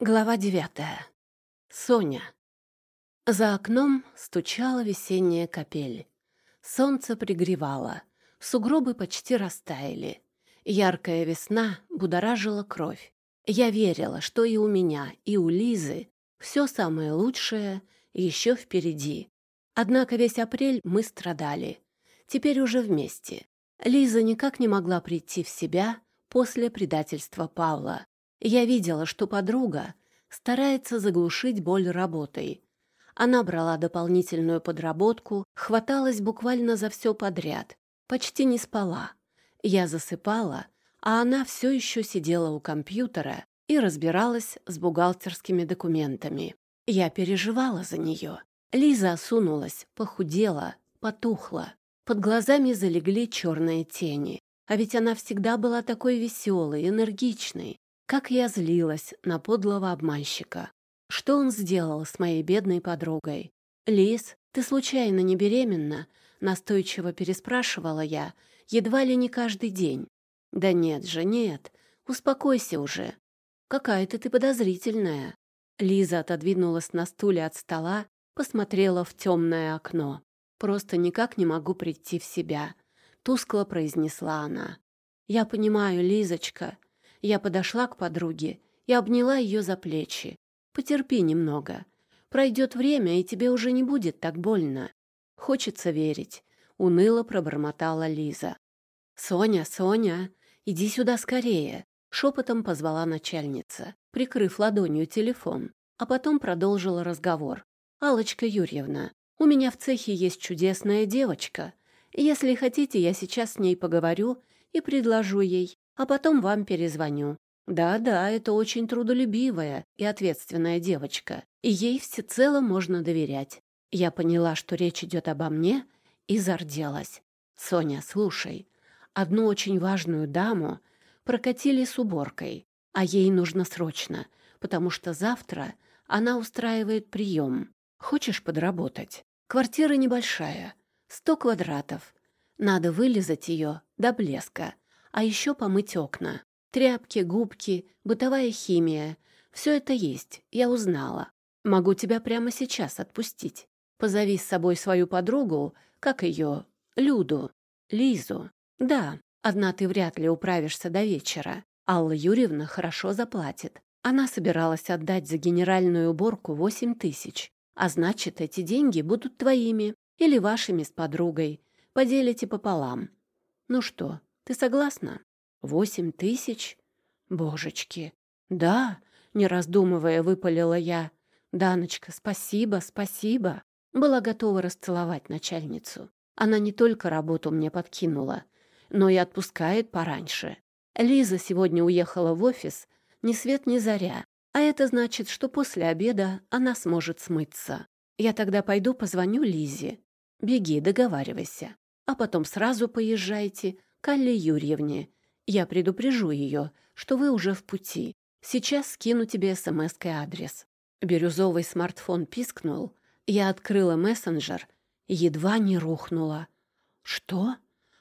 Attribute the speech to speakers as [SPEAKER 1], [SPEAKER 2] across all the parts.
[SPEAKER 1] Глава девятая. Соня. За окном стучала весенняя капель. Солнце пригревало, сугробы почти растаяли. Яркая весна будоражила кровь. Я верила, что и у меня, и у Лизы все самое лучшее еще впереди. Однако весь апрель мы страдали. Теперь уже вместе. Лиза никак не могла прийти в себя после предательства Павла. Я видела, что подруга старается заглушить боль работой. Она брала дополнительную подработку, хваталась буквально за все подряд, почти не спала. Я засыпала, а она все еще сидела у компьютера и разбиралась с бухгалтерскими документами. Я переживала за нее. Лиза осунулась, похудела, потухла. Под глазами залегли черные тени. А ведь она всегда была такой веселой, энергичной. Как я злилась на подлого обманщика. Что он сделал с моей бедной подругой? «Лиз, ты случайно не беременна?» Настойчиво переспрашивала я, едва ли не каждый день. «Да нет же, нет. Успокойся уже. Какая-то ты подозрительная». Лиза отодвинулась на стуле от стола, посмотрела в темное окно. «Просто никак не могу прийти в себя», — тускло произнесла она. «Я понимаю, Лизочка, я подошла к подруге и обняла ее за плечи. «Потерпи немного. Пройдет время, и тебе уже не будет так больно. Хочется верить», — уныло пробормотала Лиза. «Соня, Соня, иди сюда скорее», — шепотом позвала начальница, прикрыв ладонью телефон, а потом продолжила разговор. алочка Юрьевна, у меня в цехе есть чудесная девочка. Если хотите, я сейчас с ней поговорю и предложу ей а потом вам перезвоню. Да-да, это очень трудолюбивая и ответственная девочка, и ей всецело можно доверять. Я поняла, что речь идет обо мне, и зарделась. Соня, слушай, одну очень важную даму прокатили с уборкой, а ей нужно срочно, потому что завтра она устраивает прием. Хочешь подработать? Квартира небольшая, сто квадратов. Надо вылезать ее до блеска а еще помыть окна. Тряпки, губки, бытовая химия. Все это есть, я узнала. Могу тебя прямо сейчас отпустить. Позови с собой свою подругу, как ее, Люду, Лизу. Да, одна ты вряд ли управишься до вечера. Алла Юрьевна хорошо заплатит. Она собиралась отдать за генеральную уборку восемь тысяч. А значит, эти деньги будут твоими или вашими с подругой. Поделите пополам. Ну что, ты согласна? Восемь тысяч? Божечки! Да, не раздумывая, выпалила я. Даночка, спасибо, спасибо. Была готова расцеловать начальницу. Она не только работу мне подкинула, но и отпускает пораньше. Лиза сегодня уехала в офис ни свет ни заря, а это значит, что после обеда она сможет смыться. Я тогда пойду позвоню Лизе. Беги, договаривайся. А потом сразу поезжайте, Калле Юрьевне. Я предупрежу ее, что вы уже в пути. Сейчас скину тебе смс адрес». Бирюзовый смартфон пискнул. Я открыла мессенджер. Едва не рухнула. «Что?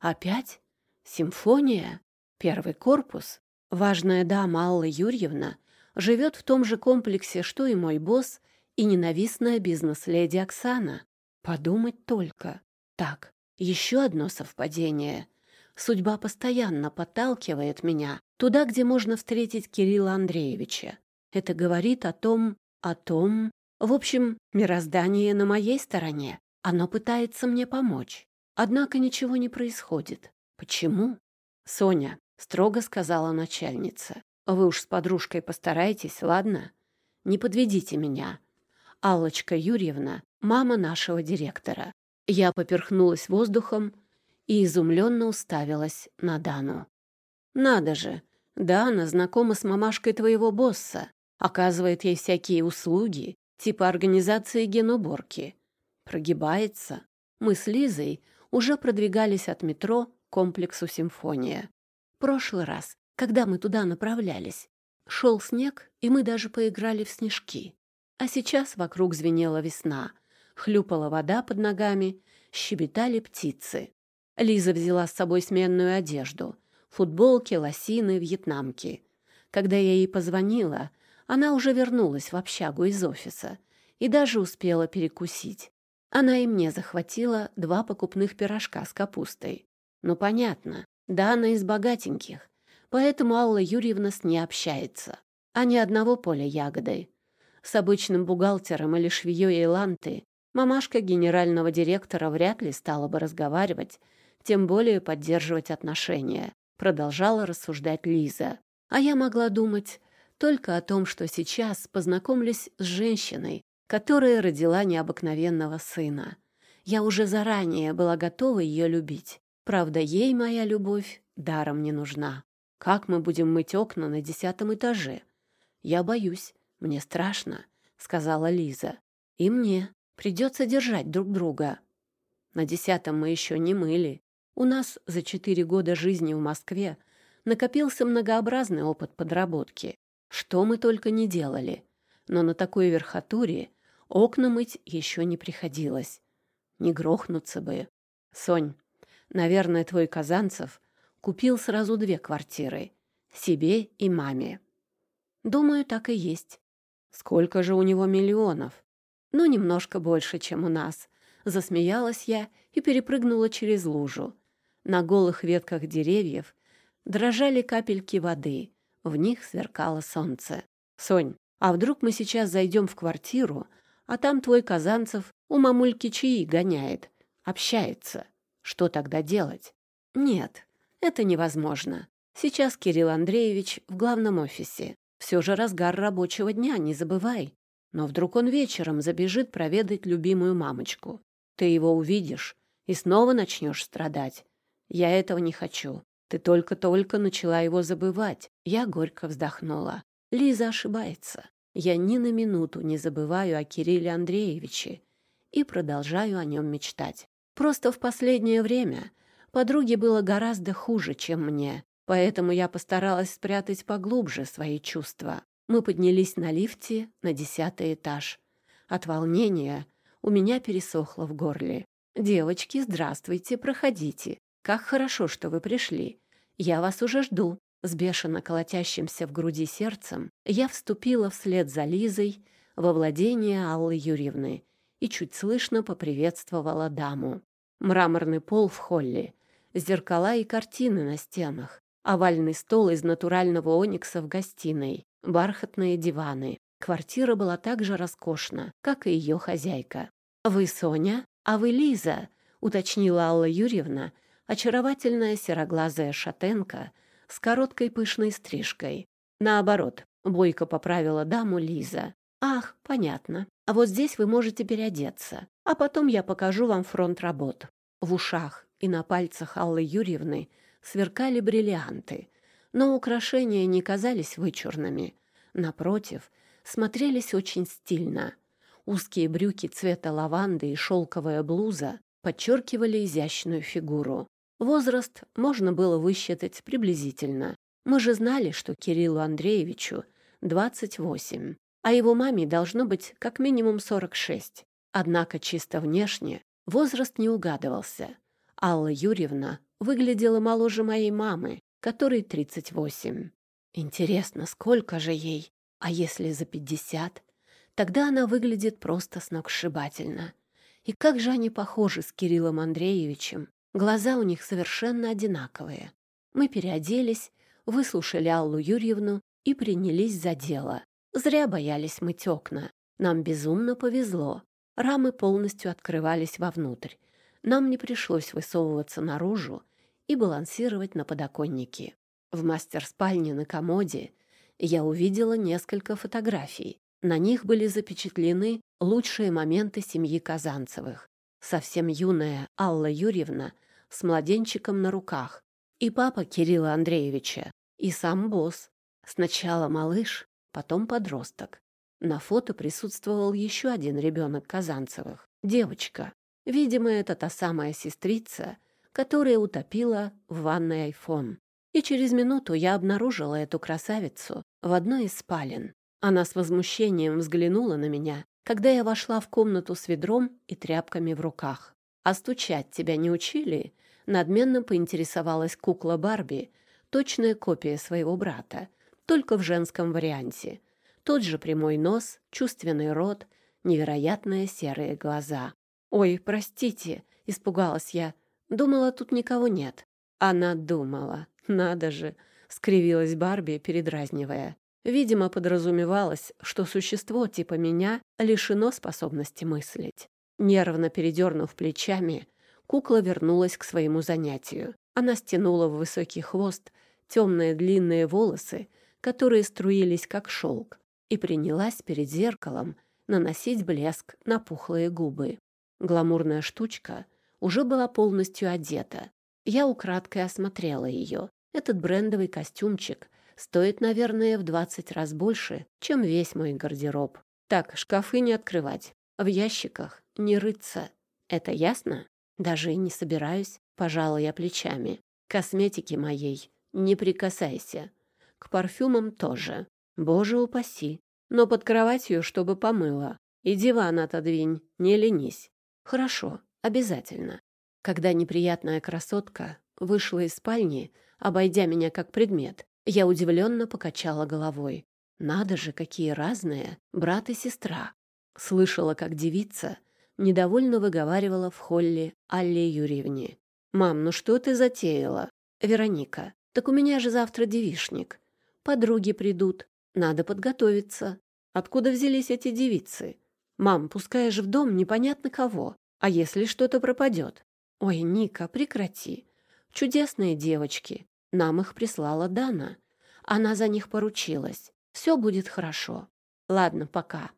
[SPEAKER 1] Опять? Симфония? Первый корпус? Важная дама Алла Юрьевна живет в том же комплексе, что и мой босс и ненавистная бизнес-леди Оксана. Подумать только. Так, еще одно совпадение. Судьба постоянно подталкивает меня туда, где можно встретить Кирилла Андреевича. Это говорит о том, о том... В общем, мироздание на моей стороне. Оно пытается мне помочь. Однако ничего не происходит. Почему? Соня, строго сказала начальница. Вы уж с подружкой постарайтесь, ладно? Не подведите меня. Аллочка Юрьевна, мама нашего директора. Я поперхнулась воздухом и изумленно уставилась на Дану. «Надо же! Дана знакома с мамашкой твоего босса, оказывает ей всякие услуги, типа организации генуборки. Прогибается. Мы с Лизой уже продвигались от метро к комплексу «Симфония». Прошлый раз, когда мы туда направлялись, шел снег, и мы даже поиграли в снежки. А сейчас вокруг звенела весна, хлюпала вода под ногами, щебетали птицы. Лиза взяла с собой сменную одежду — футболки, лосины, вьетнамки. Когда я ей позвонила, Она уже вернулась в общагу из офиса и даже успела перекусить. Она и мне захватила два покупных пирожка с капустой. Ну, понятно, да она из богатеньких, поэтому Алла Юрьевна с ней общается, а не одного поля ягодой. С обычным бухгалтером или швеей Иланты мамашка генерального директора вряд ли стала бы разговаривать, тем более поддерживать отношения, продолжала рассуждать Лиза. А я могла думать только о том, что сейчас познакомлюсь с женщиной, которая родила необыкновенного сына. Я уже заранее была готова ее любить. Правда, ей моя любовь даром не нужна. Как мы будем мыть окна на десятом этаже? Я боюсь, мне страшно, сказала Лиза. И мне придется держать друг друга. На десятом мы еще не мыли. У нас за четыре года жизни в Москве накопился многообразный опыт подработки. Что мы только не делали. Но на такой верхотуре окна мыть еще не приходилось. Не грохнуться бы. Сонь, наверное, твой Казанцев купил сразу две квартиры. Себе и маме. Думаю, так и есть. Сколько же у него миллионов? Ну, немножко больше, чем у нас. Засмеялась я и перепрыгнула через лужу. На голых ветках деревьев дрожали капельки воды. В них сверкало солнце. «Сонь, а вдруг мы сейчас зайдем в квартиру, а там твой Казанцев у мамульки чаи гоняет, общается? Что тогда делать?» «Нет, это невозможно. Сейчас Кирилл Андреевич в главном офисе. Все же разгар рабочего дня, не забывай. Но вдруг он вечером забежит проведать любимую мамочку. Ты его увидишь и снова начнешь страдать. Я этого не хочу. Ты только-только начала его забывать. Я горько вздохнула. Лиза ошибается. Я ни на минуту не забываю о Кирилле Андреевиче и продолжаю о нем мечтать. Просто в последнее время подруге было гораздо хуже, чем мне. Поэтому я постаралась спрятать поглубже свои чувства. Мы поднялись на лифте на десятый этаж. От волнения у меня пересохло в горле. «Девочки, здравствуйте, проходите. Как хорошо, что вы пришли. Я вас уже жду». С бешено колотящимся в груди сердцем я вступила вслед за Лизой во владение Аллы Юрьевны и чуть слышно поприветствовала даму. Мраморный пол в холле, зеркала и картины на стенах, овальный стол из натурального оникса в гостиной, бархатные диваны. Квартира была так же роскошна, как и ее хозяйка. «Вы Соня, а вы Лиза», — уточнила Алла Юрьевна, очаровательная сероглазая шатенка с короткой пышной стрижкой. Наоборот, бойко поправила даму Лиза. «Ах, понятно. А вот здесь вы можете переодеться, а потом я покажу вам фронт работ». В ушах и на пальцах Аллы Юрьевны — сверкали бриллианты, но украшения не казались вычурными. Напротив, смотрелись очень стильно. Узкие брюки цвета лаванды и шелковая блуза подчеркивали изящную фигуру. Возраст можно было высчитать приблизительно. Мы же знали, что Кириллу Андреевичу 28, а его маме должно быть как минимум 46. Однако чисто внешне возраст не угадывался. Алла Юрьевна выглядела моложе моей мамы, которой 38. Интересно, сколько же ей? А если за 50? Тогда она выглядит просто сногсшибательно. И как же они похожи с Кириллом Андреевичем. Глаза у них совершенно одинаковые. Мы переоделись, выслушали Аллу Юрьевну и принялись за дело. Зря боялись мыть окна. Нам безумно повезло. Рамы полностью открывались вовнутрь, нам не пришлось высовываться наружу и балансировать на подоконнике. В мастер-спальне на комоде я увидела несколько фотографий. На них были запечатлены лучшие моменты семьи Казанцевых. Совсем юная Алла Юрьевна с младенчиком на руках, и папа Кирилла Андреевича, и сам босс. Сначала малыш, потом подросток. На фото присутствовал еще один ребенок Казанцевых, девочка. Видимо, это та самая сестрица, которая утопила в ванной айфон. И через минуту я обнаружила эту красавицу в одной из спален. Она с возмущением взглянула на меня, когда я вошла в комнату с ведром и тряпками в руках. «А стучать тебя не учили?» Надменно поинтересовалась кукла Барби, точная копия своего брата, только в женском варианте. Тот же прямой нос, чувственный рот, невероятные серые глаза. «Ой, простите», — испугалась я. «Думала, тут никого нет». Она думала. «Надо же», — скривилась Барби, передразнивая. Видимо, подразумевалось, что существо типа меня лишено способности мыслить. Нервно передернув плечами, кукла вернулась к своему занятию. Она стянула в высокий хвост темные длинные волосы, которые струились как шелк, и принялась перед зеркалом наносить блеск на пухлые губы. Гламурная штучка уже была полностью одета. Я украдкой осмотрела ее. Этот брендовый костюмчик стоит, наверное, в двадцать раз больше, чем весь мой гардероб. Так, шкафы не открывать, в ящиках не рыться. Это ясно? Даже и не собираюсь, пожала я плечами. Косметики моей не прикасайся. К парфюмам тоже. Боже упаси. Но под кроватью, чтобы помыла. И диван отодвинь, не ленись. Хорошо, обязательно. Когда неприятная красотка вышла из спальни, обойдя меня как предмет, я удивленно покачала головой. Надо же, какие разные брат и сестра. Слышала, как девица недовольно выговаривала в холле Алле Юрьевне. «Мам, ну что ты затеяла?» «Вероника, так у меня же завтра девишник. Подруги придут. Надо подготовиться. Откуда взялись эти девицы? Мам, пускаешь в дом непонятно кого. А если что-то пропадет? Ой, Ника, прекрати. Чудесные девочки. Нам их прислала Дана. Она за них поручилась. Все будет хорошо. Ладно, пока.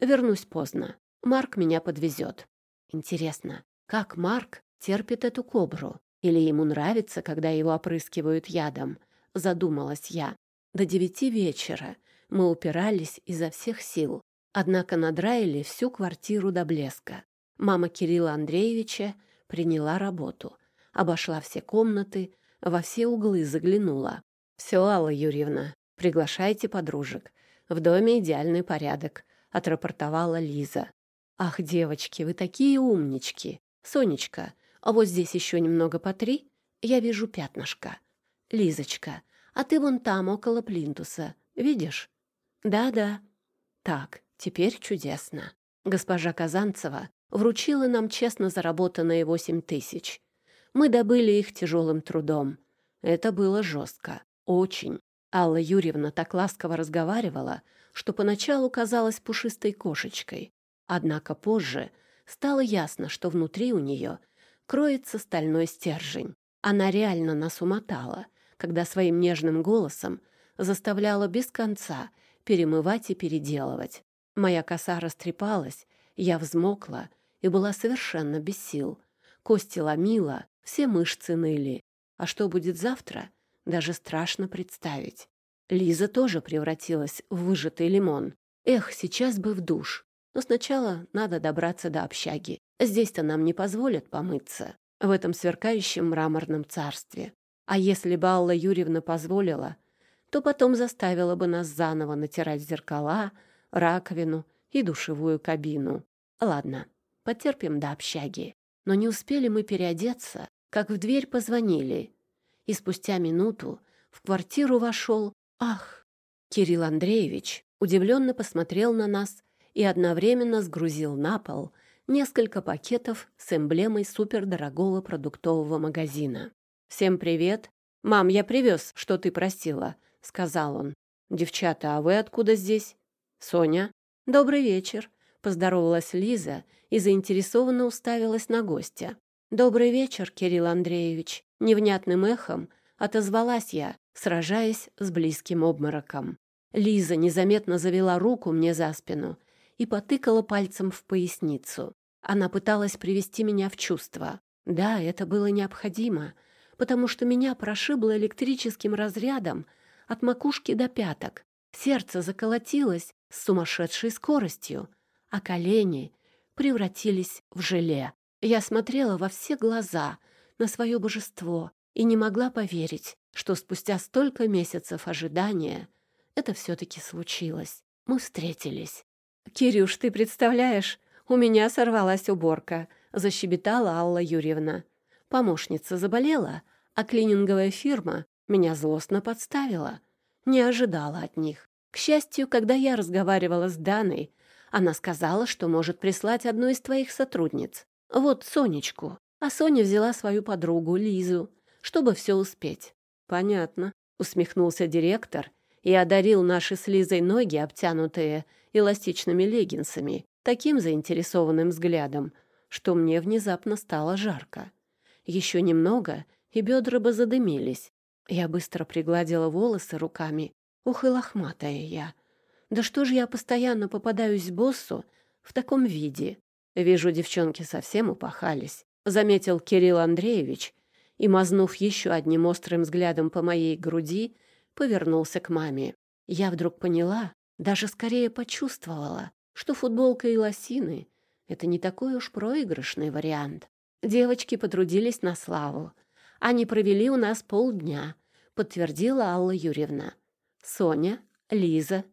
[SPEAKER 1] Вернусь поздно. Марк меня подвезет. Интересно, как Марк терпит эту кобру? Или ему нравится, когда его опрыскивают ядом? Задумалась я. До девяти вечера мы упирались изо всех сил. Однако надраили всю квартиру до блеска. Мама Кирилла Андреевича приняла работу. Обошла все комнаты, во все углы заглянула. «Все, Алла Юрьевна, приглашайте подружек. В доме идеальный порядок», — отрапортовала Лиза. «Ах, девочки, вы такие умнички! Сонечка, а вот здесь еще немного потри, я вижу пятнышко. Лизочка, а ты вон там, около плинтуса, видишь? Да-да. Так, теперь чудесно. Госпожа Казанцева вручила нам честно заработанные восемь тысяч. Мы добыли их тяжелым трудом. Это было жестко. Очень. Алла Юрьевна так ласково разговаривала, что поначалу казалась пушистой кошечкой. Однако позже стало ясно, что внутри у нее кроется стальной стержень. Она реально нас умотала, когда своим нежным голосом заставляла без конца перемывать и переделывать. Моя коса растрепалась, я взмокла и была совершенно без сил. Кости ломила, все мышцы ныли. А что будет завтра, даже страшно представить. Лиза тоже превратилась в выжатый лимон. Эх, сейчас бы в душ. Но сначала надо добраться до общаги. Здесь-то нам не позволят помыться. В этом сверкающем мраморном царстве. А если бы Алла Юрьевна позволила, то потом заставила бы нас заново натирать зеркала, раковину и душевую кабину. Ладно, потерпим до общаги. Но не успели мы переодеться, как в дверь позвонили. И спустя минуту в квартиру вошел... Ах! Кирилл Андреевич удивленно посмотрел на нас и одновременно сгрузил на пол несколько пакетов с эмблемой супердорогого продуктового магазина. «Всем привет! Мам, я привез, что ты просила», — сказал он. «Девчата, а вы откуда здесь?» «Соня?» «Добрый вечер», — поздоровалась Лиза и заинтересованно уставилась на гостя. «Добрый вечер, Кирилл Андреевич», — невнятным эхом отозвалась я, сражаясь с близким обмороком. Лиза незаметно завела руку мне за спину и потыкала пальцем в поясницу. Она пыталась привести меня в чувство. Да, это было необходимо, потому что меня прошибло электрическим разрядом от макушки до пяток. Сердце заколотилось с сумасшедшей скоростью, а колени превратились в желе. Я смотрела во все глаза на свое божество и не могла поверить, что спустя столько месяцев ожидания это все-таки случилось. Мы встретились. «Кирюш, ты представляешь, у меня сорвалась уборка», — защебетала Алла Юрьевна. Помощница заболела, а клининговая фирма меня злостно подставила. Не ожидала от них. К счастью, когда я разговаривала с Даной, она сказала, что может прислать одну из твоих сотрудниц. Вот Сонечку. А Соня взяла свою подругу Лизу, чтобы все успеть. Понятно, усмехнулся директор и одарил наши с Лизой ноги, обтянутые эластичными леггинсами, таким заинтересованным взглядом, что мне внезапно стало жарко. Еще немного, и бедра бы задымились. Я быстро пригладила волосы руками. Ух и лохматая я. Да что же я постоянно попадаюсь боссу в таком виде? Вижу, девчонки совсем упахались. Заметил Кирилл Андреевич и, мазнув еще одним острым взглядом по моей груди, повернулся к маме. Я вдруг поняла, даже скорее почувствовала, что футболка и лосины — это не такой уж проигрышный вариант. Девочки потрудились на славу. Они провели у нас полдня, подтвердила Алла Юрьевна. Соня, Лиза,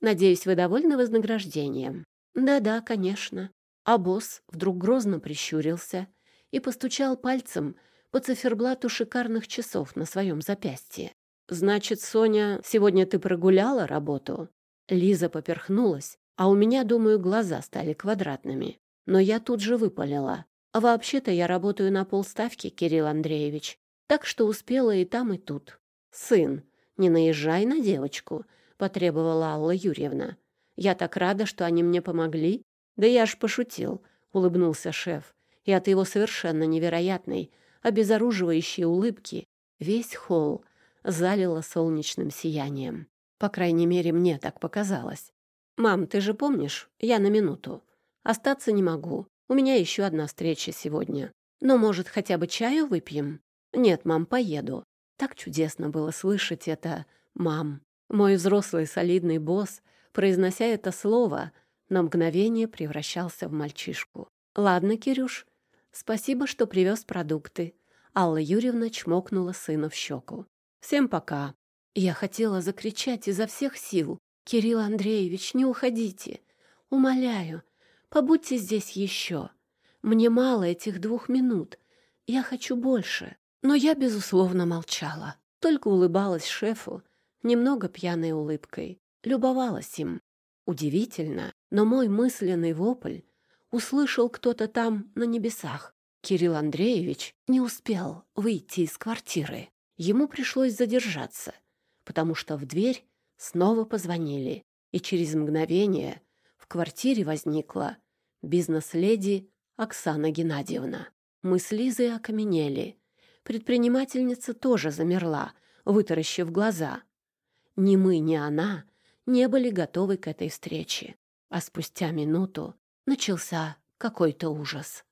[SPEAKER 1] надеюсь, вы довольны вознаграждением? Да-да, конечно. А босс вдруг грозно прищурился и постучал пальцем по циферблату шикарных часов на своем запястье. «Значит, Соня, сегодня ты прогуляла работу?» Лиза поперхнулась, а у меня, думаю, глаза стали квадратными. Но я тут же выпалила. А вообще-то я работаю на полставки, Кирилл Андреевич, так что успела и там, и тут. Сын, не наезжай на девочку, потребовала Алла Юрьевна. Я так рада, что они мне помогли. Да я ж пошутил, улыбнулся шеф. И от его совершенно невероятной, обезоруживающей улыбки весь холл залило солнечным сиянием. По крайней мере, мне так показалось. «Мам, ты же помнишь, я на минуту. Остаться не могу. У меня еще одна встреча сегодня. Но, может, хотя бы чаю выпьем? Нет, мам, поеду. Так чудесно было слышать это «мам». Мой взрослый солидный босс, произнося это слово, на мгновение превращался в мальчишку. «Ладно, Кирюш, спасибо, что привез продукты». Алла Юрьевна чмокнула сына в щеку. «Всем пока». Я хотела закричать изо всех сил. «Кирилл Андреевич, не уходите. Умоляю, Побудьте здесь еще. Мне мало этих двух минут. Я хочу больше. Но я, безусловно, молчала. Только улыбалась шефу, немного пьяной улыбкой. Любовалась им. Удивительно, но мой мысленный вопль услышал кто-то там на небесах. Кирилл Андреевич не успел выйти из квартиры. Ему пришлось задержаться, потому что в дверь снова позвонили, и через мгновение в квартире возникла бизнес-леди Оксана Геннадьевна. Мы с Лизой окаменели. Предпринимательница тоже замерла, вытаращив глаза. Ни мы, ни она не были готовы к этой встрече. А спустя минуту начался какой-то ужас.